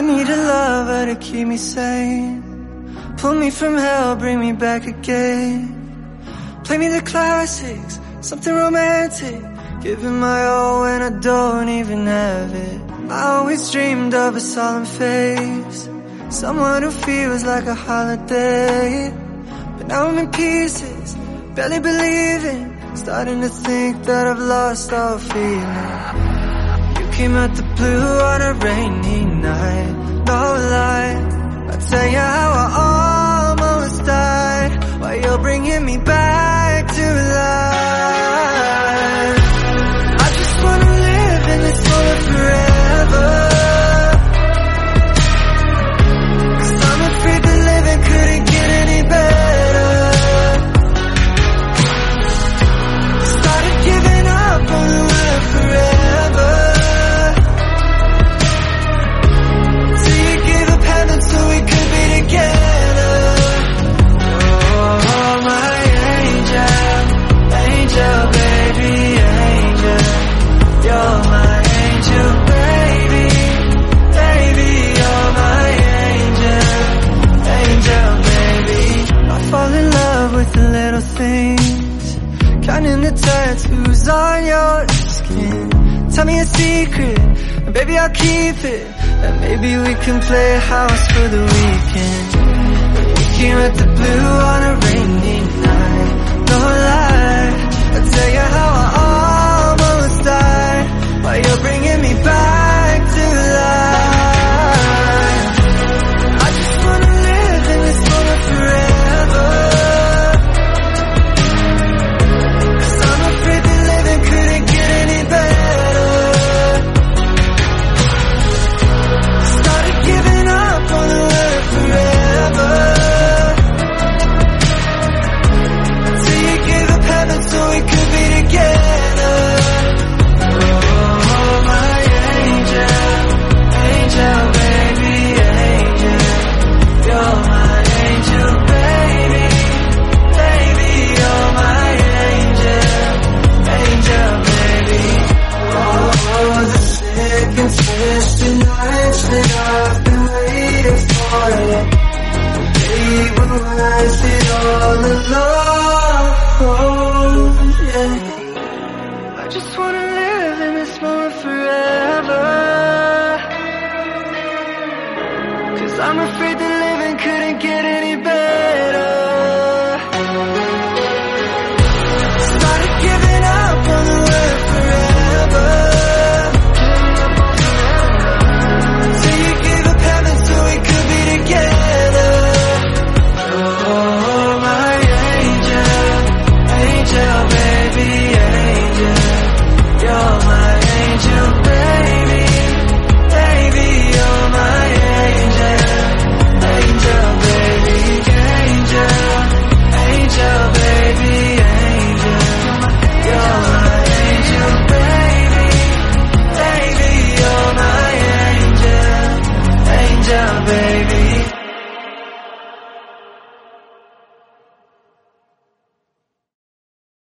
I need a lover to keep me sane. Pull me from hell, bring me back again. Play me the classics, something romantic. Giving my all when I don't even have it. I always dreamed of a solemn face. Someone who feels like a holiday. But now I'm in pieces, barely believing. Starting to think that I've lost all feeling. You came out the blue on a rainy night No lie, with the little things. Counting the tattoos on your skin. Tell me a secret, and baby I'll keep it. And maybe we can play house for the weekend. We came at the blue on a rainy baby.